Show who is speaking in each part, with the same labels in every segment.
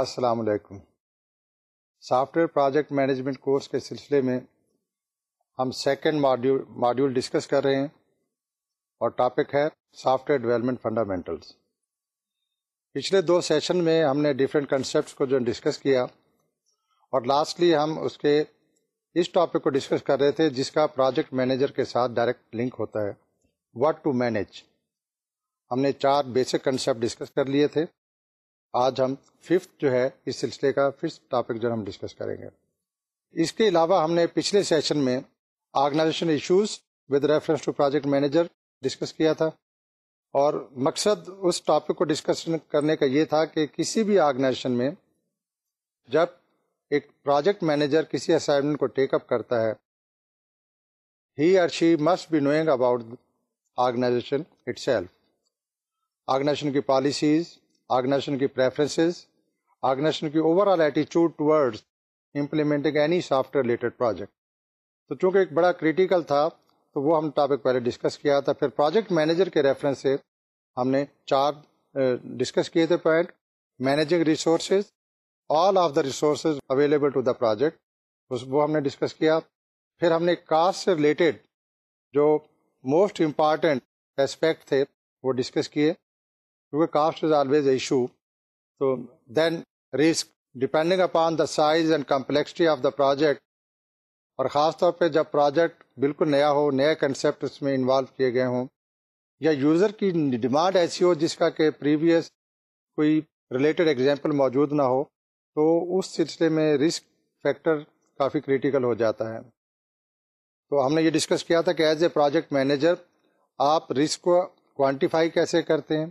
Speaker 1: السلام علیکم۔ Software project management course کے سلسلے میں ہم سیکنڈ ماڈیول ماڈیول ڈسکس کر رہے ہیں اور ٹاپک ہے سافٹ ویئر ڈیولپمنٹ فنڈامنٹلس پچھلے دو سیشن میں ہم نے ڈفرینٹ کنسیپٹس کو جو ڈسکس کیا اور لاسٹلی ہم اس کے اس ٹاپک کو ڈسکس کر رہے تھے جس کا پروجیکٹ مینیجر کے ساتھ ڈائریکٹ لنک ہوتا ہے۔ واٹ ٹو مینیج ہم نے چار بیسک کنسیپٹ ڈسکس کر لیے تھے۔ آج ہم ففتھ جو ہے، اس سلسلے کا ففتھ ٹاپک جو ہم ڈسکس کریں گے۔ اس کے علاوہ ہم نے پچھلے سیشن میں organization issues with reference to project manager discuss کیا تھا۔ اور مقصد اس ٹاپک کو ڈسکس کرنے کا یہ تھا کہ کسی بھی آرگنائزیشن میں جب ایک پروجیکٹ مینیجر کسی اسائنمنٹ کو ٹیک اپ کرتا ہے he or she must be knowing about organization itself organization کی پالیسیز آرگنائزیشن کی پریفرنسز آرگنائزیشن کی اوور آل ایٹیچیوڈ toward implementing any software related project تو چونکہ ایک بڑا کریٹیکل تھا، تو وہ ہم ٹاپک پہلے ڈسکس کیا تھا۔ پھر پروجیکٹ مینیجر کے ریفرنس سے ہم نے چار ڈسکس کیے تھے point managing resources all of the resources available to the project وہ ہم نے ڈسکس کیا۔ پھر ہم نے کاسٹ سے ریلیٹڈ جو موسٹ امپارٹینٹ اسپیکٹ تھے، وہ ڈسکس کیے۔ کیونکہ کاسٹ از آلویز ایشو تو then risk depending upon the size and complexity of the project اور خاص طور پہ جب پروجیکٹ بالکل نیا ہو، نئے کنسیپٹ اس میں انوالو کیے گئے ہوں، یا یوزر کی ڈیمانڈ ایسی ہو جس کا کہ پریویس کوئی ریلیٹڈ ایگزامپل موجود نہ ہو، تو اس سلسلے میں رسک فیکٹر کافی کریٹیکل ہو جاتا ہے۔ تو ہم نے یہ ڈسکس کیا تھا کہ ایز اے پروجیکٹ مینیجر آپ رسک کو کوانٹیفائی کیسے کرتے ہیں؟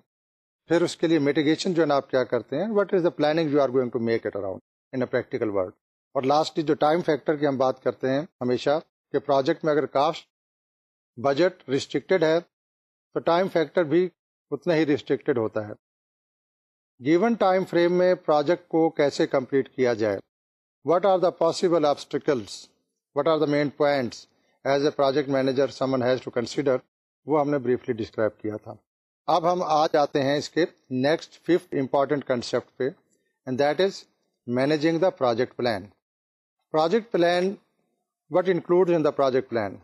Speaker 1: پھر اس کے لیے میٹیگیشن جو ہے نا آپ کیا کرتے ہیں؟ What is the planning you are going to make it around in a practical world اور لاسٹ جو ٹائم فیکٹر کی ہم بات کرتے ہیں ہمیشہ کہ پروجیکٹ میں اگر کاسٹ بجٹ ریسٹرکٹیڈ ہے تو ٹائم فیکٹر بھی اتنا ہی ریسٹرکٹیڈ ہوتا ہے۔ گیون ٹائم فریم میں پروجیکٹ کو کیسے کمپلیٹ کیا جائے؟ What are the possible obstacles what are the main points as a project manager someone has to consider وہ ہم نے بریفلی ڈسکرائب کیا تھا۔ اب ہم آ جاتے ہیں اس کے نیکسٹ ففتھ امپارٹینٹ کنسیپٹ پہ and that is managing the project plan project plan what include in the project plan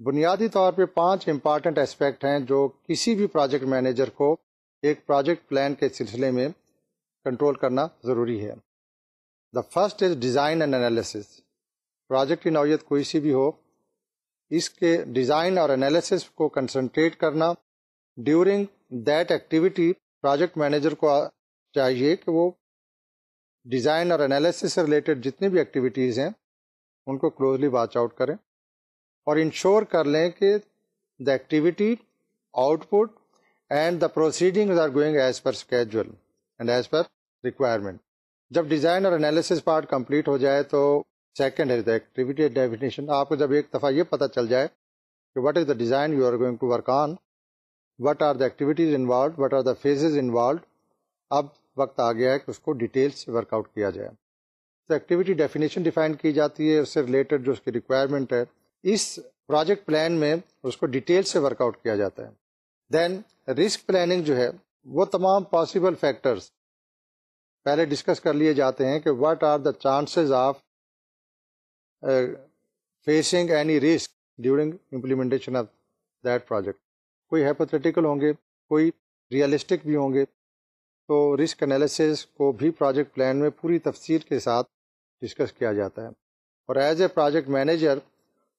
Speaker 1: بنیادی طور پہ پانچ امپارٹینٹ اسپیکٹ ہیں جو کسی بھی پروجیکٹ مینیجر کو ایک پروجیکٹ پلان کے سلسلے میں کنٹرول کرنا ضروری ہے. The first is design and analysis project کی نوعیت کوئی سی بھی ہو، اس کے ڈیزائن اور انالیسس کو کنسنٹریٹ کرنا during that activity project manager کو چاہیے کہ وہ ڈیزائن اور انالیسس سے ریلیٹڈ جتنی بھی ایکٹیویٹیز ہیں، ان کو کلوزلی واچ آؤٹ کریں اور انشور کر لیں کہ the activity output and the proceeding are going as per schedule and as per requirement. جب ڈیزائن اور انالیسس پارٹ کمپلیٹ ہو جائے تو سیکنڈ ہے ایکٹیویٹی ڈیفینیشن۔ آپ کو جب ایک دفعہ یہ پتہ چل جائے کہ what is the design you are going to work on what are the activities involved what are the phases involved اب وقت آ گیا ہے کہ اس کو ڈیٹیل سے ورک آؤٹ کیا جائے۔ تو ایکٹیویٹی ڈیفینیشن ڈیفائن کی جاتی ہے، اس سے ریلیٹڈ جو اس کی ریکوائرمنٹ ہے، اس پروجیکٹ پلان میں اس کو ڈیٹیل سے ورک آؤٹ کیا جاتا ہے۔ دین رسک پلاننگ جو ہے، وہ تمام پاسبل فیکٹرس پہلے ڈسکس کر لیے جاتے ہیں کہ what are the chances of facing any risk during implementation of that project کوئی ہیپوتھیٹیکل ہوں گے، کوئی ریئلسٹک بھی ہوں گے، تو رسک انالیسز کو بھی پروجیکٹ پلان میں پوری تفصیل کے ساتھ ڈسکس کیا جاتا ہے۔ اور ایز اے پروجیکٹ مینیجر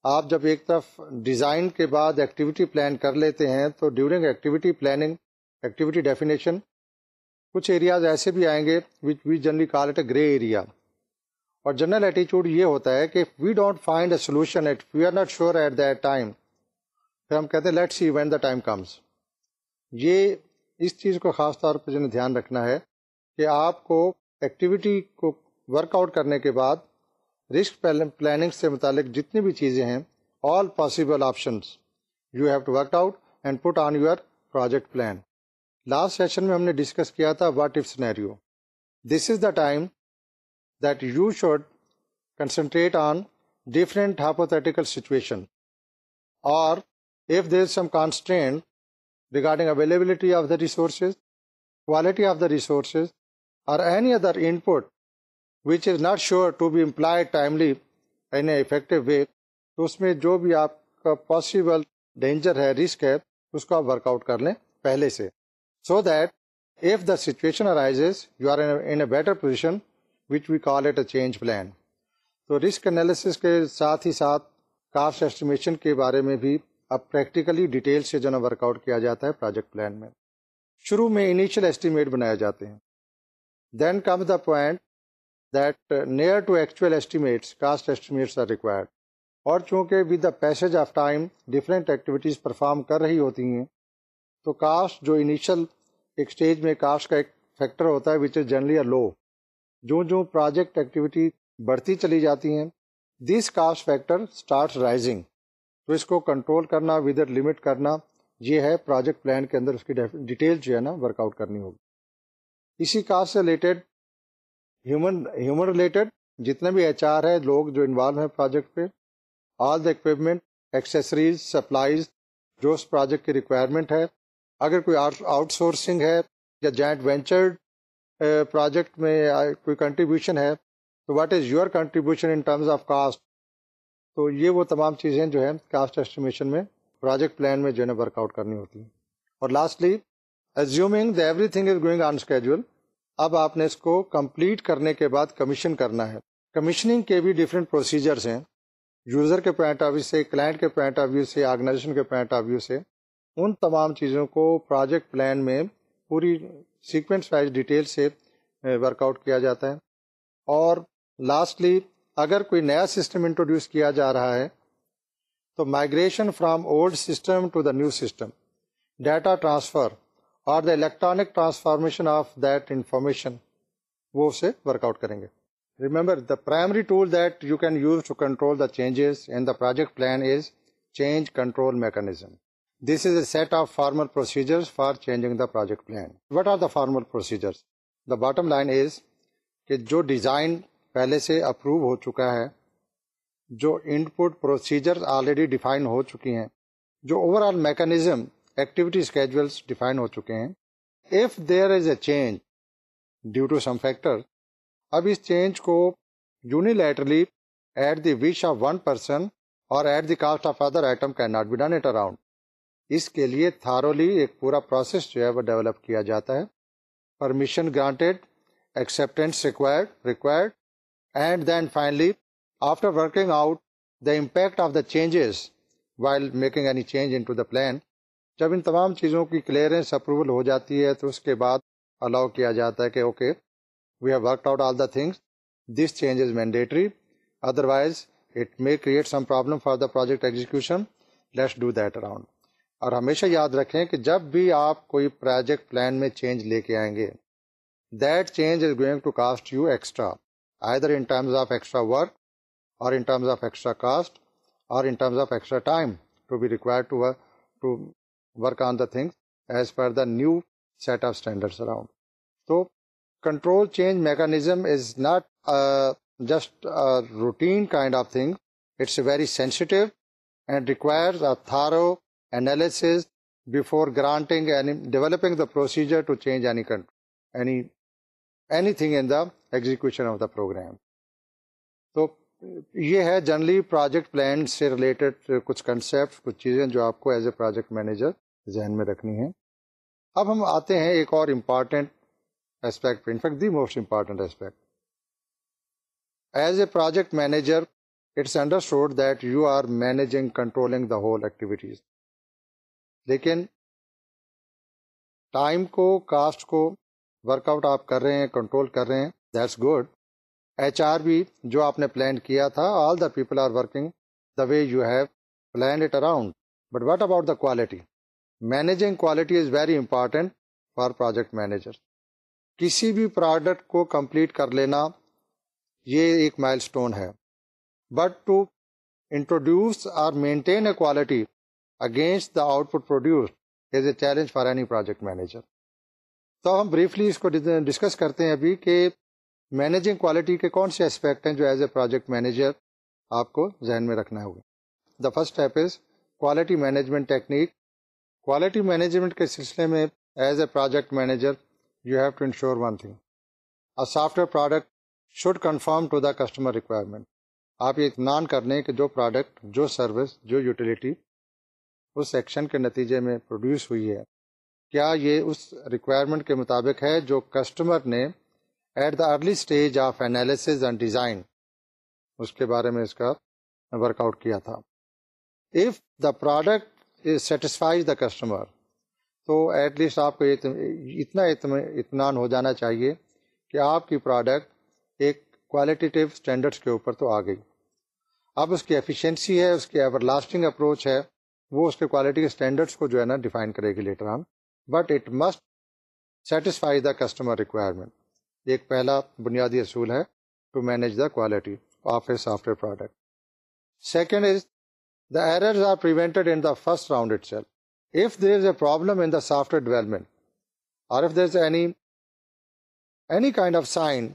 Speaker 1: آپ جب ایک طرف ڈیزائن کے بعد ایکٹیویٹی پلان کر لیتے ہیں، تو during activity planning activity definition کچھ ایریاز ایسے بھی آئیں گے which we generally call it a grey area اور جنرل ایٹیچیوڈ یہ ہوتا ہے کہ we don't find a solution at we are not sure at that time پھر ہم کہتے ہیں let see when the time comes یہ اس چیز کو خاص طور پہ جو دھیان رکھنا ہے کہ آپ کو ایکٹیویٹی کو ورک آؤٹ کرنے کے بعد رسک پلاننگ سے متعلق جتنی بھی چیزیں ہیں all possible options you have to work out and put on your project plan last session میں ہم نے ڈسکس کیا تھا what if scenario this is the time that you should concentrate on different hypothetical situation اور if there some constant regarding availability of the resources quality of the resources or any other input which is not sure to be implied timely in an effective way تو اس میں جو بھی آپ کا possible danger ہے risk ہے، اس کو آپ ورک آؤٹ کر لیں پہلے سے. So that if the situation arise you are in a better position which we call it a change plan تو رسک انالیسس کے ساتھ ہی ساتھ کاسٹ ایسٹیمیشن کے بارے میں بھی اب پریکٹیکلی ڈیٹیل سے جو نا ورک آؤٹ کیا جاتا ہے پروجیکٹ پلان میں۔ شروع میں انیشیل ایسٹیمیٹ بنائے جاتے ہیں۔ Then come the point that near to actual estimates cost estimates are required اور چونکہ with the passage of time different activities perform کر رہی ہوتی ہیں، تو کاسٹ جو انیشل ایک اسٹیج میں کاسٹ کا ایک فیکٹر ہوتا ہے وچ از جنرلی اے لو جو جو پروجیکٹ ایکٹیویٹی بڑھتی چلی جاتی ہیں this cost factor start rising تو اس کو کنٹرول کرنا ود لمٹ کرنا، یہ ہے پروجیکٹ پلان کے اندر اس کی ڈیٹیل جو ہے نا ورک آؤٹ کرنی ہوگی۔ اسی کاسٹ سے ریلیٹڈ ہیومن ہیومن ریلیٹڈ جتنے بھی ایچ آر ہے لوگ جو انوالو ہیں پروجیکٹ پہ all the equipment accessories supplies جو اس پروجیکٹ کی ریکوائرمنٹ ہے۔ اگر کوئی آؤٹ سورسنگ ہے یا جوائنٹ وینچرڈ پروجیکٹ میں کوئی کنٹریبیوشن ہے، تو what is your contribution in terms of cost تو یہ وہ تمام چیزیں جو ہے کاسٹ ایسٹیمیشن میں پروجیکٹ پلان میں جو ہے نا ورک آؤٹ کرنی ہوتی ہیں. اور lastly assuming the everything is going on schedule اب آپ نے اس کو کمپلیٹ کرنے کے بعد کمیشن کرنا ہے. کمیشننگ کے بھی ڈفرینٹ پروسیجرس ہیں. یوزر کے پوائنٹ آف ویو سے کلائنٹ کے پوائنٹ آف ویو سے آرگنائزیشن کے پوائنٹ آف ویو سے، ان تمام چیزوں کو پروجیکٹ پلان میں پوری سیکوینس وائز ڈیٹیل سے eh, ورک آؤٹ کیا جاتا ہے. اور لاسٹلی اگر کوئی نیا سسٹم انٹروڈیوس کیا جا رہا ہے، تو migration from old system to the new system data transfer اور the electronic transformation of that information وہ اسے ورک آؤٹ کریں گے۔ Remember the primary tool that you can use to control the changes in the project plan is change control mechanism this is a set of formal procedure for changing the project plan what are the formal procedure bottom line is کہ جو design پہلے سے approve ہو چکا ہے، جو input procedure already define ہو چکی ہیں، جو overall mechanism activity schedules define ہو چکے ہیں۔ If there is a change due to some factor اب اس چینج کو unilaterally at the wish of one person اور at the cost of other item can not be done it around اس کے لیے تھارولی ایک پورا پروسیس جو ہے وہ ڈیولپ کیا جاتا ہے۔ Permission granted acceptance required required and then finally after working out the impact of the changes while making any change in to the plan جب ان تمام چیزوں کی کلیئرنس اپروول ہو جاتی ہے تو اس کے بعد الاؤ کیا جاتا ہے کہ okay okay, we have worked out all the things. This change is mandatory. Otherwise, it may create some problem for the project execution. Let's do that around. اور ہمیشہ یاد رکھیں کہ جب بھی آپ کوئی پروجیکٹ پلان میں چینج لے کے آئیں گے that change is going to cost you extra either in terms of extra work or in terms of extra cost or in terms of extra time to be required to work on the thing as per the new set of standard around تو control change mechanism is not uh, just a routine kind of thing. It's very sensitive and requires a thorough analysis before granting and developing the procedure to anything in the execution of the program تو یہ ہے generally project plan سے related uh, کچھ concept کچھ چیزیں جو آپ کو ایز اے پروجیکٹ مینیجر ذہن میں رکھنی ہیں. اب ہم آتے ہیں ایک اور امپارٹینٹ اسپیکٹ پہ. In fact the most important aspect as a project manager it's understood that you are managing controlling the whole activities لیکن ٹائم کو کاسٹ کو ورک آؤٹ آپ کر رہے ہیں کنٹرول کر رہے ہیں دیٹس گڈ ایچ آر بھی جو آپ نے پلان کیا تھا all the people are working the way you have plan it around but what about the quality managing quality is very important for project manager کسی بھی پروڈکٹ کو complete کر لینا، یہ ایک مائل اسٹون ہے. بٹ ٹو انٹروڈیوس اور maintain a quality against the output produce is a challenge for any project manager تو ہم بریفلی اس کو ڈسکس کرتے ہیں ابھی کہ مینیجنگ کوالٹی کے کون سے اسپیکٹ ہیں جو ایز اے پروجیکٹ مینیجر آپ کو ذہن میں رکھنا ہوگا۔ The first step is quality management technique quality management کے سلسلے میں as a project manager you have to ensure one thing. Software product should confirm to the customer requirement آپ یہ اطمینان کر لیں کہ جو پروڈکٹ جو سروس جو یوٹیلیٹی اس ایکشن کے نتیجے میں پروڈیوس ہوئی ہے۔ کیا یہ اس ریکوائرمنٹ کے مطابق ہے جو کسٹمر نے at the early stage of analysis and design اس کے بارے میں اس کا ورک آؤٹ کیا تھا۔ If the product satisfies the customer تو ایٹ لیسٹ آپ کو اتنا اطمینان ہو جانا چاہیے کہ آپ کی پروڈکٹ ایک کوالٹیٹیو اسٹینڈرڈس کے اوپر تو آ گئی۔ اب اس کی ایفیشینسی ہے، اس کی ایور لاسٹنگ اپروچ ہے، وہ اس کے کوالٹی کے اسٹینڈرڈس کو جو ہے نا ڈیفائن کرے گی later on but it must satisfy the customer requirement ایک پہلا بنیادی اصول ہے to manage the quality of a software product second is the errors are erased in the first round it shall if there is a problem in the software development or if there is any any kind of sign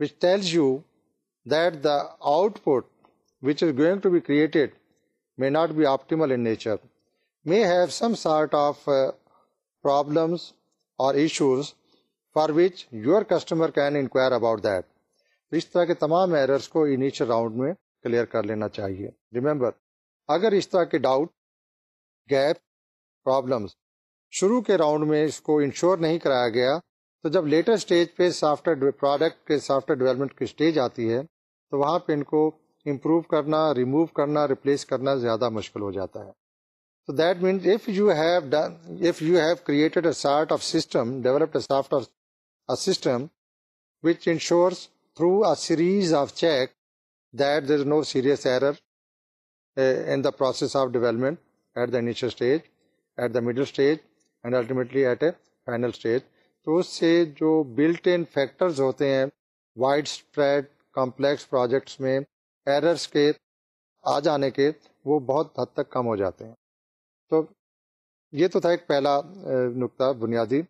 Speaker 1: which tells you that the output which is going to be created may not be optimal in nature may have some sort of problems or issues for which your customer can inquire about that. اس طرح کے تمام errors کو initial round میں clear کر لینا چاہیے remember اگر اس طرح کے ڈاؤٹ گیپ پرابلمس شروع کے راؤنڈ میں اس کو انشور نہیں کرایا گیا، تو جب لیٹر اسٹیج پہ سافٹ ویئر پروڈکٹ کے سافٹ ویئر ڈیولپمنٹ کی اسٹیج آتی ہے، تو وہاں پہ ان کو امپروو کرنا ریموو کرنا ریپلیس کرنا زیادہ مشکل ہو جاتا ہے تو that means if you have done if you have created a sort of system developed a soft system which ensures through a series of check that there is no serious error in the process of development at the initial stage at the middle stage and ultimately at a final stage تو اس سے جو built in factors ہوتے ہیں wide spread complex projects میں errors کے آ جانے کے وہ بہت حد تک کم ہو جاتے ہیں۔ تو یہ تو تھا ایک پہلا نقطہ بنیادی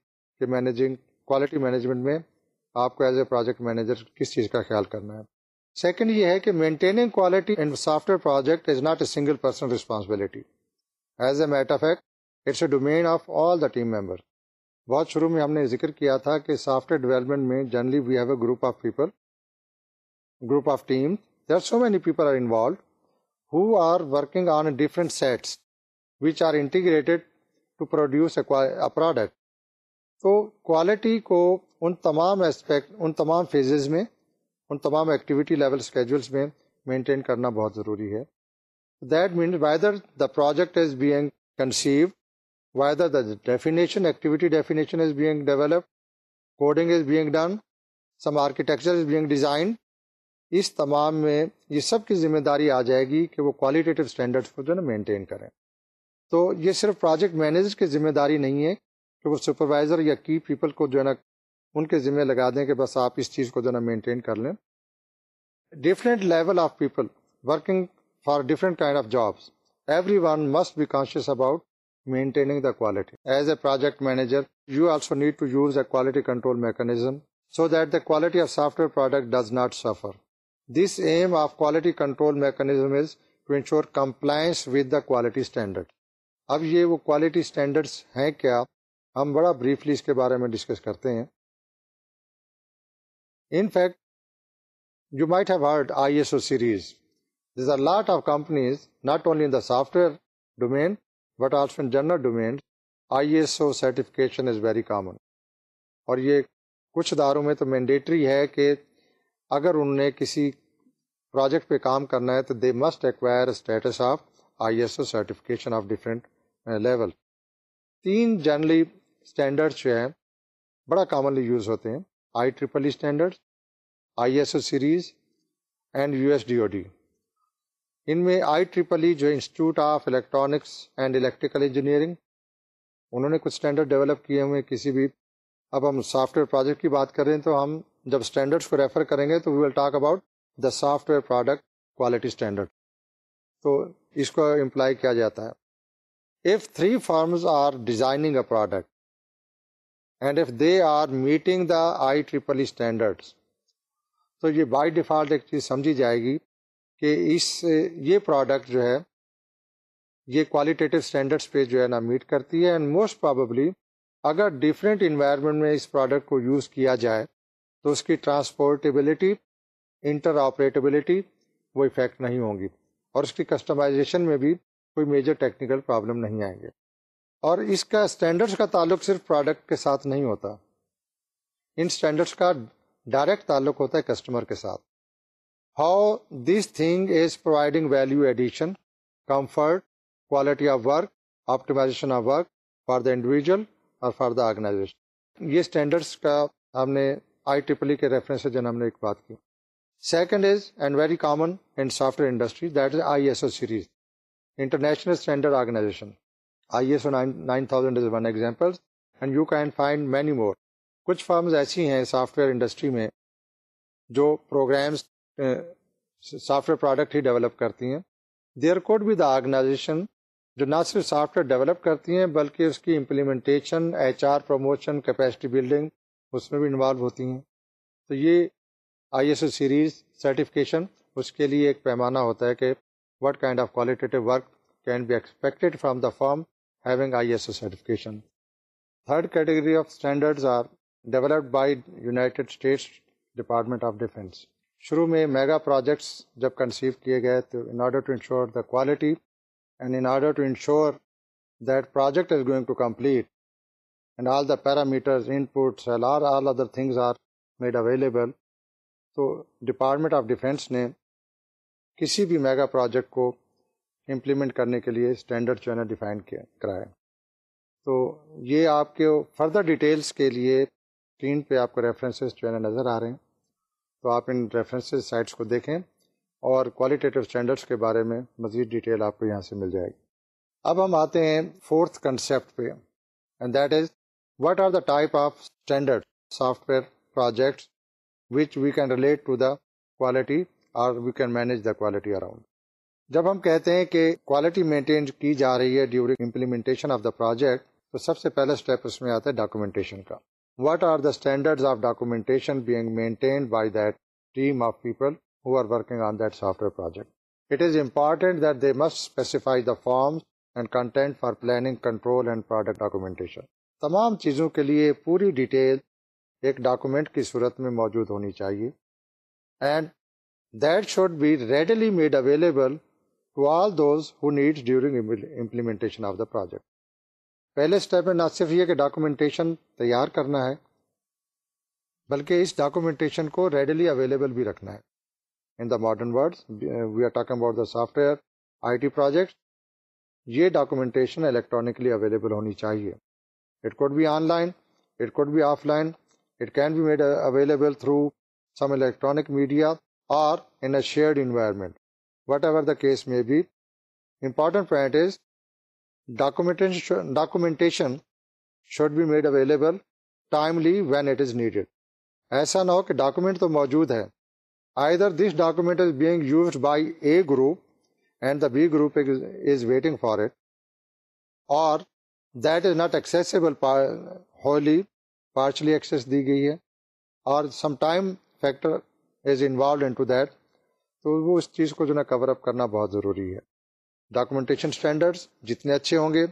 Speaker 1: کہ مینیجنگ کوالٹی مینجمنٹ میں آپ کو ایز اے پروجیکٹ مینیجر کس چیز کا خیال کرنا ہے۔ سیکنڈ یہ ہے کہ maintaining quality in software project is not a single person responsibility as a matter fact it's a domain of all the team member بہت شروع میں ہم نے ذکر کیا تھا کہ سافٹ ویئر ڈیولپمنٹ میں generally we have a group of people group of team there so many people are involved who are working on different sets which are integrated to produce a product تو quality کو ان تمام aspect ان تمام phases میں ان تمام activity level schedules میں maintain کرنا بہت ضروری ہے that means whether the project is being conceived whether the definition, activity definition is being developed, coding is being done, some architecture is being designed, اس تمام میں یہ سب کی ذمہ داری آ جائے گی کہ وہ کوالٹیٹیو اسٹینڈرڈ کو جو ہے نا مینٹین کریں تو یہ صرف پروجیکٹ مینیجر کی ذمہ داری نہیں ہے کہ وہ سپروائزر یا کی پیپل کو جو ہے نا ان کے ذمہ لگا دیں کہ بس آپ اس چیز کو جو ہے نا مینٹین کر لیں۔ Different level of people working for different kind of jobs every one must be conscious about maintaining the quality as a project manager you also need to use a quality control mechanism so that the quality of software product does not suffer this aim of quality control mechanism is to ensure compliance with the quality standard اب یہ وہ quality standards ہیں کیا ہم بڑا briefly اس کے بارے میں ڈسکس کرتے ہیں۔ In fact you might have heard I S O series these are lot of companies not only in the software domain but also in general domain I S O certification is very common اور یہ کچھ اداروں میں تو mandatory ہے کہ اگر انہوں نے کسی پروجیکٹ پہ کام کرنا ہے تو they must acquire status of I S O certification of different level. تین جنرلی اسٹینڈرڈ جو ہیں، بڑا کامنلی یوز ہوتے ہیں۔ I triple E standard I S O series, and U S D O D. ان میں آئی ٹریپل ای جو institute of electronics and electrical engineering, انہوں نے کچھ اسٹینڈرڈ ڈیولپ کیے ہوئے کسی بھی، اب ہم سافٹ ویئر پروجیکٹ کی بات کر رہے ہیں تو ہم جب اسٹینڈرڈس کو ریفر کریں گے تو we will talk about the software product quality standard تو اس کو امپلائی کیا جاتا ہے۔ If three firms are designing a product and if they are meeting the I triple E standard تو یہ بائی ڈیفالٹ ایک چیز سمجھی جائے گی کہ اس یہ پروڈکٹ جو ہے، یہ کوالٹیٹیو اسٹینڈرڈس پہ جو ہے نا میٹ کرتی ہے اینڈ موسٹ پرابلی اگر ڈفرینٹ انوائرمنٹ میں اس پروڈکٹ کو یوز کیا جائے تو اس کی ٹرانسپورٹیبلٹی انٹر آپریٹیبلٹی وہ افیکٹ نہیں ہوں گی اور اس کی کسٹمائزیشن میں بھی کوئی میجر ٹیکنیکل پرابلم نہیں آئیں گے۔ اور اس کا اسٹینڈرڈس کا تعلق صرف پروڈکٹ کے ساتھ نہیں ہوتا۔ ان اسٹینڈرڈس کا ڈائریکٹ تعلق ہوتا ہے کسٹمر کے ساتھ۔ How this thing is providing value addition comfort quality of work optimisation of work for the individual اور فار دا آرگنائزیشن یہ اسٹینڈرڈس کا ہم نے آئی ٹریپل کے ریفرنس سے جن ہم نے ایک بات کی۔ Second is and very common in software industry that is I S O series international standard organization I S O nine thousand is one example and you can find many more کچھ firms ایسی ہیں software industry میں جو programs software product ہی develop کرتی ہیں there could بھی دا organization جو نہ صرف سافٹ ویئر ڈیولپ کرتی ہیں بلکہ اس کی implementation H R promotion capacity building اس میں بھی انوالو ہوتی ہیں تو یہ I S O series certification اس کے لیے ایک پیمانہ ہوتا ہے کہ what kind of qualitative work can be expected from the firm having I S O certification third category of standard are developed by United States department of defence شروع میں میگا پروجیکٹس جب کنسیو کیے گئے تو in order to ensure the quality and in order to ensure that project is going to complete and all the parameters inputs all other things are made available تو department of defence نے کسی بھی mega project کو implement کرنے کے لیے standard جو ہے نا ڈیفائن کیا کرائے تو یہ آپ کے فردر ڈیٹیلس کے لیے اسکرین پہ آپ کو ریفرنسز جو ہے نا نظر آ رہے ہیں۔ تو آپ ان ریفرنسز سائٹس کو دیکھیں اور کوالٹیٹیو اسٹینڈرڈس کے بارے میں مزید ڈیٹیل آپ کو یہاں سے مل جائے گی۔ اب ہم آتے ہیں فورتھ کنسیپٹ پہ and that is what are the type of standard software projects which we can relate to the quality اور we can manage the quality around جب ہم کہتے ہیں کہ کوالٹی مینٹین کی جا رہی ہے during implementation of the project تو سب سے پہلا اسٹیپ اس میں آتا ہے ڈاکومنٹیشن کا۔ What are the standard of documentation being maintained by that team of people who are working on that software project it is important that they must specify the forms and content for planning control and product documentation تمام چیزوں کے لیے پوری detail ایک document کی صورت میں موجود ہونی چاہیے۔ And that should be readily made available to all those who need during implementation of the project پہلے اسٹیپ میں نہ صرف یہ کہ ڈاکومنٹیشن تیار کرنا ہے، بلکہ اس ڈاکومنٹیشن کو ریڈلی اویلیبل بھی رکھنا ہے۔ In the modern world we are talking about the software I T project یہ ڈاکومنٹیشن الیکٹرانکلی اویلیبل ہونی چاہیے۔ It could be online it could be offline it can be made available through some electronic media اور in a shared environment whatever the case میں be important point is documentation should be made available timely when it is needed ایسا نہ ہو کہ document تو موجود ہے either this document is being used by A group and the B group is waiting for it اور that is not accessible wholly partially access دی گئی ہے اور some time factor is involved in to that تو وہ اس چیز کو جو ہے کور اپ کرنا بہت ضروری ہے۔ ڈاکومنٹیشن اسٹینڈرڈس جتنے اچھے ہوں گے،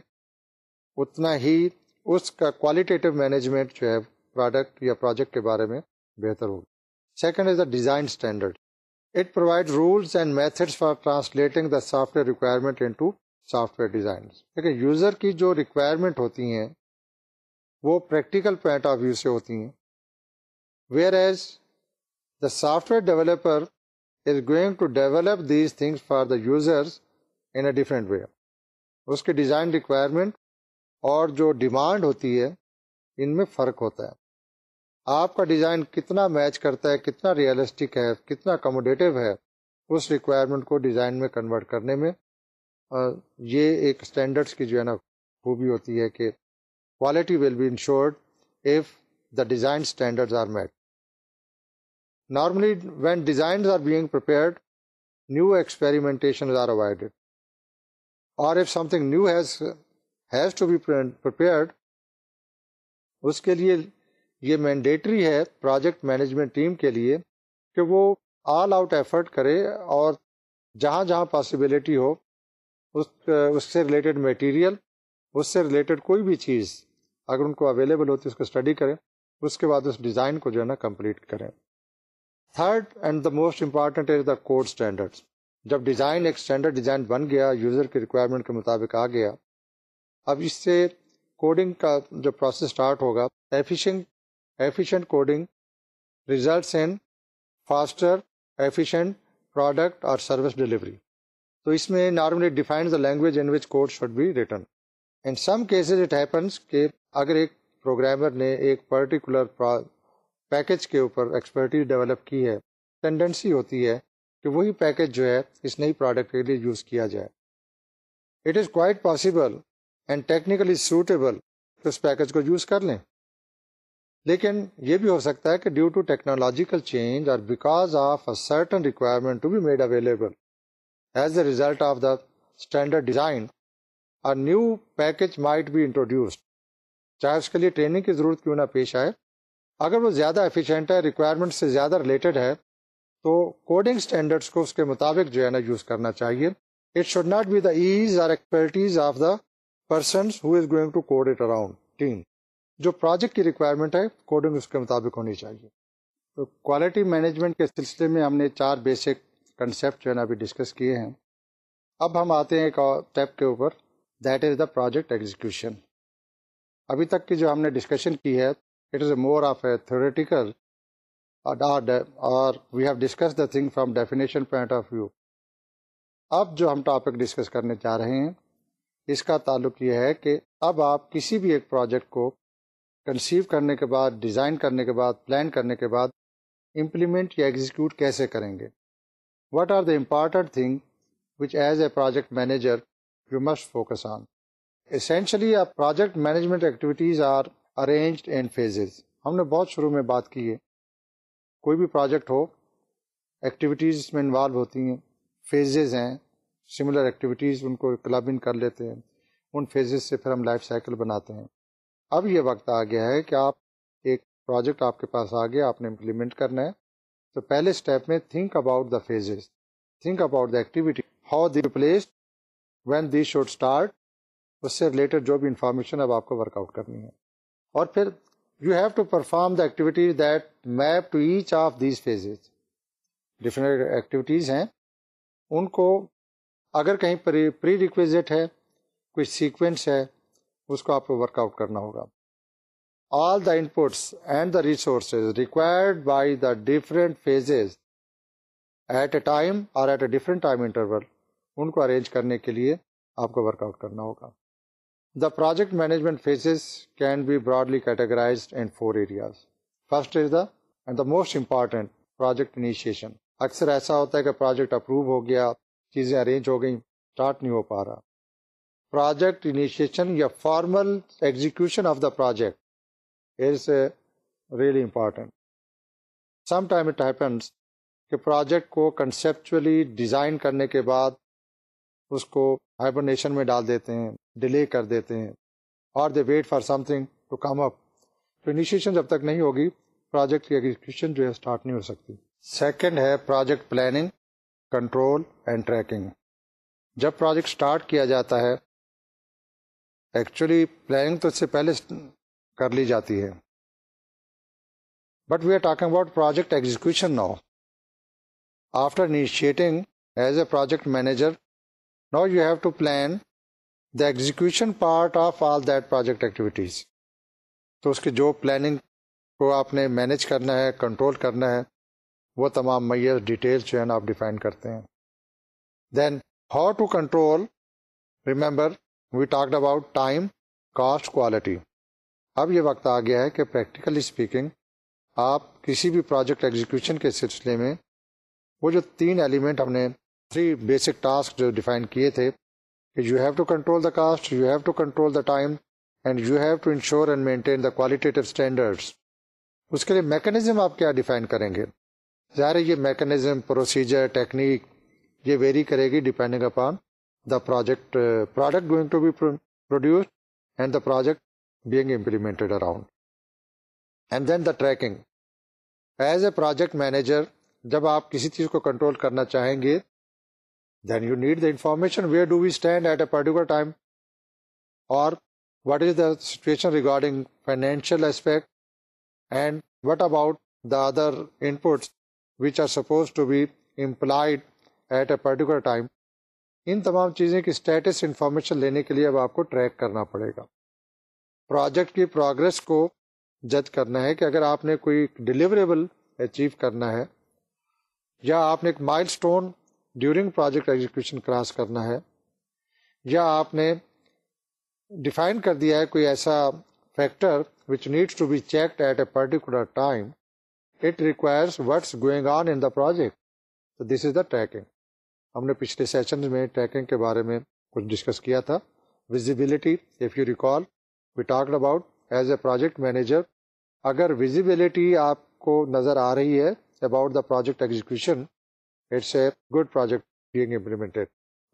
Speaker 1: اتنا ہی اس کا کوالٹیٹیو مینجمنٹ جو ہے پروڈکٹ یا پروجیکٹ کے بارے میں بہتر ہوگا۔ Second is the design standard it provide rules and methods for translating the software requirement into software design دیکھیں یوزر کی جو ریکوائرمنٹ ہوتی ہیں، وہ پریکٹیکل پوائنٹ آف ویو سے ہوتی ہیں۔ Whereas the software developer is going to develop these things for the users in a different way اس کے ڈیزائن ریکوائرمنٹ اور جو ڈیمانڈ ہوتی ہے، ان میں فرق ہوتا ہے۔ آپ کا ڈیزائن کتنا میچ کرتا ہے، کتنا ریئلسٹک ہے، کتنا اکوموڈیٹو ہے، اس ریکوائرمنٹ کو ڈیزائن میں کنورٹ کرنے میں یہ ایک اسٹینڈرڈس کی جو ہے نا خوبی ہوتی ہے کہ quality will be ensured if the design standard are met normally when design are being پرڈ new experimentation are avoided or if something new has has to be prepared اس کے لیے یہ مینڈیٹری ہے پروجیکٹ مینجمنٹ ٹیم کے لیے کہ وہ آل آؤٹ ایفرٹ کرے اور جہاں جہاں پاسبلٹی ہو اس اس سے ریلیٹڈ میٹیریل اس سے ریلیٹڈ کوئی بھی چیز اگر ان کو اویلیبل ہوتی ہے اس کو اسٹڈی کریں اس کے بعد اس ڈیزائن کو جو ہے نا کمپلیٹ کریں third and the most important is the code standard جب ڈیزائن ایک اسٹینڈرڈ ڈیزائن بن گیا، یوزر کی ریکوائرمنٹ کے مطابق آ گیا۔ اب اس سے کوڈنگ کا جو پروسیس اسٹارٹ ہوگا efficient efficient coding results in faster efficient product اور سروس ڈلیوری تو اس میں normally define the language in which code should be written in some cases it happens کہ اگر ایک پروگرامر نے ایک پرٹیکولر پیکج کے اوپر ایکسپرٹیز ڈیولپ کی ہے ٹینڈنسی ہوتی ہے کہ وہی پیکج جو ہے، اس نئی پروڈکٹ کے لیے یوز کیا جائے۔ It is quite possible and technically suitable اس پیکج کو یوز کر لیں۔ لیکن یہ بھی ہو سکتا ہے کہ ڈیو ٹو ٹیکنالوجیکل چینج اور because of a certain requirement to be made available as a result of the standard design new package might be introduced چاہے اس کے لیے ٹریننگ کی ضرورت کیوں نہ پیش آئے اگر وہ زیادہ ایفیشینٹ ہے ریکوائرمنٹ سے زیادہ ریلیٹڈ ہے، تو کوڈنگ اسٹینڈرڈس کو اس کے مطابق جو ہے نا یوز کرنا چاہیے۔ It should not be the ease or expertise of the person who is going to code it around team جو پروجیکٹ کی ریکوائرمنٹ ہے کوڈنگ اس کے مطابق ہونی چاہیے۔ تو کوالٹی مینجمنٹ کے سلسلے میں ہم نے چار بیسک کنسیپٹ جو ہے نا ابھی ڈسکس کیے ہیں۔ اب ہم آتے ہیں ایک اسٹیپ کے اوپر that is the project execution ابھی تک کی جو ہم نے ڈسکشن کی ہے it is a more of a theoretical اور we have discuss the thing from definition point of view اب جو ہم ٹاپک ڈسکس کرنے جا رہے ہیں اس کا تعلق یہ ہے کہ اب آپ کسی بھی ایک پروجیکٹ کو کنسیو کرنے کے بعد ڈیزائن کرنے کے بعد پلان کرنے کے بعد امپلیمنٹ یا ایگزیکیوٹ کیسے کریں گے what are the important thing which as a project manager you must focus on essentially project management activities are arranged and phases ہم نے بہت شروع میں بات کی ہے۔ کوئی بھی پروجیکٹ ہو ایکٹیویٹیز میں انوالو ہوتی ہیں فیزز ہیں سملر ایکٹیویٹیز ان کو کلبنگ کر لیتے ہیں، ان فیزز سے پھر ہم لائف سائیکل بناتے ہیں۔ اب یہ وقت آ گیا ہے کہ آپ ایک پروجیکٹ آپ کے پاس آ گیا، آپ نے امپلیمنٹ کرنا ہے۔ تو پہلے اسٹیپ میں think about the phases think about the activity how they place when they should start اس سے ریلیٹڈ جو بھی انفارمیشن اب آپ کو ورک آؤٹ کرنی ہے۔ اور پھر you have to perform the activities that map to each of these phases different activities ہیں۔ ان کو اگر کہیں پری ریکویزٹ ہے، کوئی سیکوینس ہے، اس کو آپ کو ورک آؤٹ کرنا ہوگا۔ All the inputs and the resources required by the different phases at a time اور at a different time interval ان کو ارینج کرنے کے لیے آپ کو ورک آؤٹ کرنا ہوگا۔ The project management phases can be broadly categorize in four areas first is the and the most important project initiation اکثر ایسا ہوتا ہے کہ پروجیکٹ اپروو ہو گیا چیزیں ارینج ہو گئیں اسٹارٹ نہیں ہو پا رہا پروجیکٹ انیشیشن یا formal execution of the project is really important some time it happens کہ پروجیکٹ کو کنسیپچولی ڈیزائن کرنے کے بعد اس کو ہائبرنیشن میں ڈال دیتے ہیں ڈیلے کر دیتے ہیں اور they wait for something to come up تو انیشیشن جب تک نہیں ہوگی پروجیکٹ کی ایگزیکشن جو ہے اسٹارٹ نہیں ہو سکتی. سیکنڈ ہے project planning control and tracking جب پروجیکٹ اسٹارٹ کیا جاتا ہے ایکچولی پلاننگ تو اس سے پہلے کر لی جاتی ہے. But we are talking about project execution now after initiating as a project manager now you have to plan the execution part of all that project activities تو اس کی جو پلاننگ کو آپ نے مینیج کرنا ہے کنٹرول کرنا ہے، وہ تمام میئر ڈیٹیل جو ہے نا آپ ڈیفائن کرتے ہیں. Then how to control remember we talked about time cost quality اب یہ وقت آ گیا ہے کہ پریکٹیکلی اسپیکنگ آپ کسی بھی پروجیکٹ ایگزیکشن کے سلسلے میں وہ جو تین ایلیمنٹ ہم نے تھری بیسک ٹاسک جو ڈیفائن کیے تھے you have to control the cost you have to control the time and you have to ensure and maintain the qualitative standards اس کے لیے میکنزم آپ کیا ڈیفائن کریں گے؟ ظاہر یہ میکنزم پروسیجر ٹیکنیک یہ ویری کرے گی depending upon the project product going to be produced and the project being implemented around and then the tracking as a project manager جب آپ کسی چیز کو کنٹرول کرنا چاہیں گے then you need the information where do we stand at a particular time اور what is the situation regarding financial aspect and what about the other inputs which are suppose to be employed at a particular time ان تمام چیزیں کی status information لینے کے لیے اب آپ کو ٹریک کرنا پڑے گا۔ پروجیکٹ کی پروگرس کو جج کرنا ہے کہ اگر آپ نے کوئی ڈلیوریبل اچیو کرنا ہے یا آپ نے ایک milestone during project execution cross کرنا ہے، یا آپ نے ڈیفائن کر دیا ہے کوئی ایسا factor which needs to be checked at a particular time it requires what's going on in the project this is the tracking ہم نے پچھلے سیشن میں ٹریکنگ کے بارے میں کچھ ڈسکس کیا تھا۔ Visibility if you recall we talked about as a project manager اگر ویزیبلٹی آپ کو نظر آ رہی ہے about the project execution it's a good project being implemented